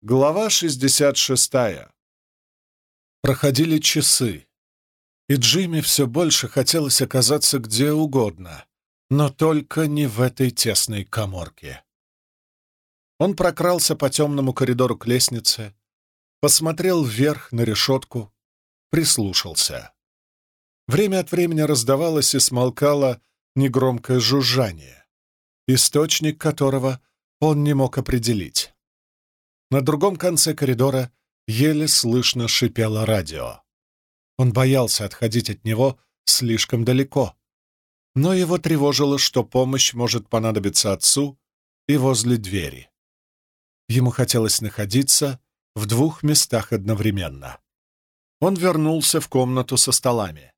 Глава 66. Проходили часы, и Джимми все больше хотелось оказаться где угодно, но только не в этой тесной коморке. Он прокрался по темному коридору к лестнице, посмотрел вверх на решетку, прислушался. Время от времени раздавалось и смолкало негромкое жужжание, источник которого он не мог определить. На другом конце коридора еле слышно шипело радио. Он боялся отходить от него слишком далеко. Но его тревожило, что помощь может понадобиться отцу и возле двери. Ему хотелось находиться в двух местах одновременно. Он вернулся в комнату со столами.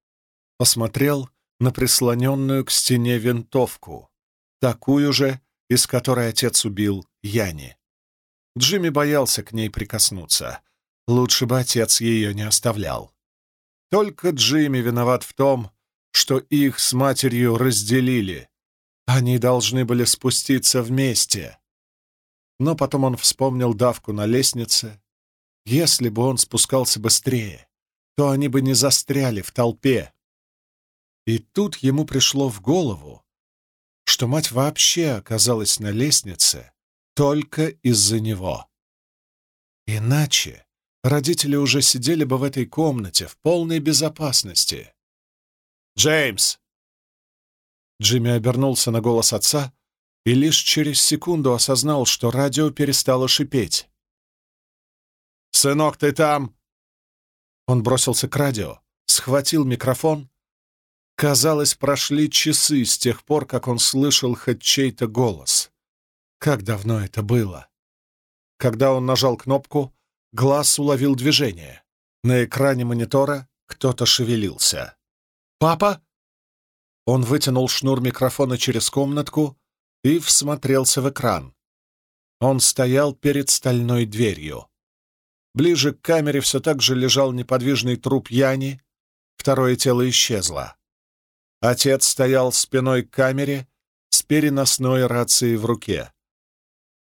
Посмотрел на прислоненную к стене винтовку, такую же, из которой отец убил Яни. Джимми боялся к ней прикоснуться. Лучше бы отец ее не оставлял. Только Джимми виноват в том, что их с матерью разделили. Они должны были спуститься вместе. Но потом он вспомнил давку на лестнице. Если бы он спускался быстрее, то они бы не застряли в толпе. И тут ему пришло в голову, что мать вообще оказалась на лестнице только из-за него. Иначе родители уже сидели бы в этой комнате в полной безопасности. «Джеймс!» Джимми обернулся на голос отца и лишь через секунду осознал, что радио перестало шипеть. «Сынок, ты там?» Он бросился к радио, схватил микрофон. Казалось, прошли часы с тех пор, как он слышал хоть чей-то голос. Как давно это было? Когда он нажал кнопку, глаз уловил движение. На экране монитора кто-то шевелился. «Папа?» Он вытянул шнур микрофона через комнатку и всмотрелся в экран. Он стоял перед стальной дверью. Ближе к камере все так же лежал неподвижный труп Яни, второе тело исчезло. Отец стоял спиной к камере с переносной рацией в руке.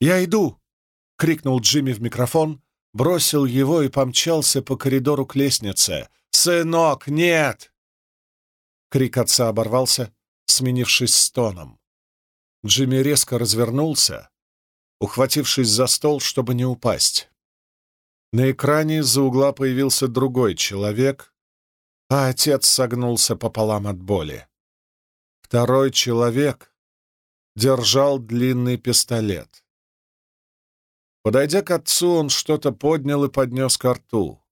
«Я иду!» — крикнул Джимми в микрофон, бросил его и помчался по коридору к лестнице. «Сынок, нет!» Крик отца оборвался, сменившись стоном. Джимми резко развернулся, ухватившись за стол, чтобы не упасть. На экране из-за угла появился другой человек, а отец согнулся пополам от боли. Второй человек держал длинный пистолет. Подойдя к отцу, он что-то поднял и поднес ко рту.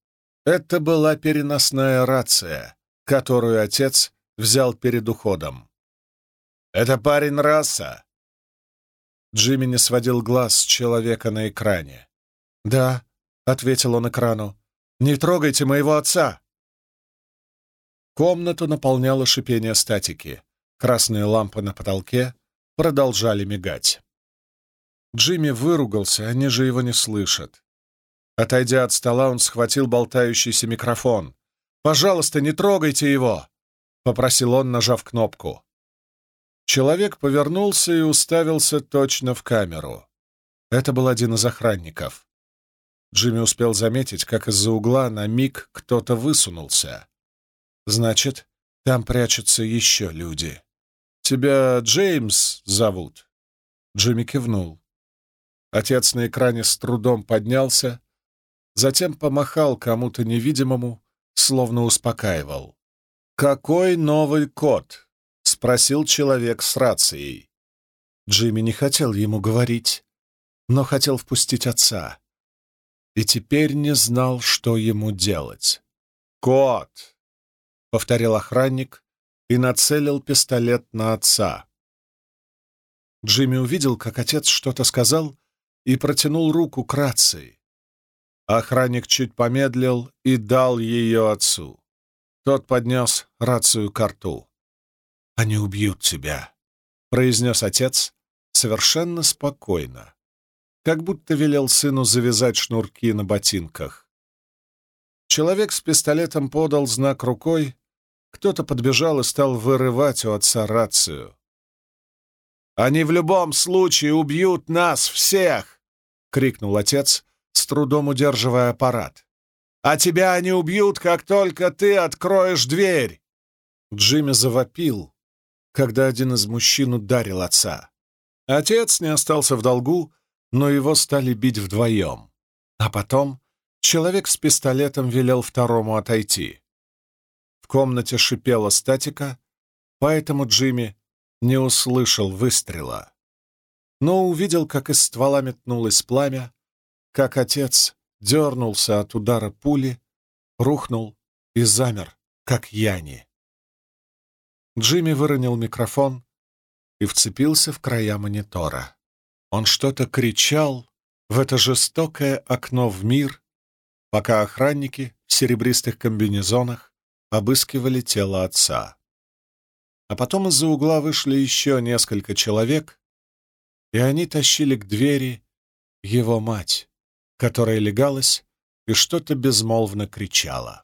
Это была переносная рация, которую отец взял перед уходом. «Это парень раса!» Джимми не сводил глаз с человека на экране. «Да», — ответил он экрану, — «не трогайте моего отца!» Комнату наполняло шипение статики. Красные лампы на потолке продолжали мигать. Джимми выругался, они же его не слышат. Отойдя от стола, он схватил болтающийся микрофон. «Пожалуйста, не трогайте его!» — попросил он, нажав кнопку. Человек повернулся и уставился точно в камеру. Это был один из охранников. Джимми успел заметить, как из-за угла на миг кто-то высунулся. Значит, там прячутся еще люди. «Тебя Джеймс зовут?» Джимми кивнул. Отец на экране с трудом поднялся, затем помахал кому-то невидимому, словно успокаивал. «Какой новый код?» — спросил человек с рацией. Джимми не хотел ему говорить, но хотел впустить отца. И теперь не знал, что ему делать. «Код!» — повторил охранник и нацелил пистолет на отца. Джимми увидел, как отец что-то сказал, и протянул руку к рации. Охранник чуть помедлил и дал ее отцу. Тот поднес рацию к рту. «Они убьют тебя», — произнес отец совершенно спокойно, как будто велел сыну завязать шнурки на ботинках. Человек с пистолетом подал знак рукой, кто-то подбежал и стал вырывать у отца рацию. «Они в любом случае убьют нас всех!» — крикнул отец, с трудом удерживая аппарат. «А тебя они убьют, как только ты откроешь дверь!» Джимми завопил, когда один из мужчин ударил отца. Отец не остался в долгу, но его стали бить вдвоем. А потом человек с пистолетом велел второму отойти. В комнате шипела статика, поэтому Джимми не услышал выстрела. Но увидел, как из ствола метнулось пламя, как отец дернулся от удара пули, рухнул и замер, как Яни. Джимми выронил микрофон и вцепился в края монитора. Он что-то кричал в это жестокое окно в мир, пока охранники в серебристых комбинезонах обыскивали тело отца. А потом из-за угла вышли еще несколько человек, и они тащили к двери его мать, которая легалась и что-то безмолвно кричала.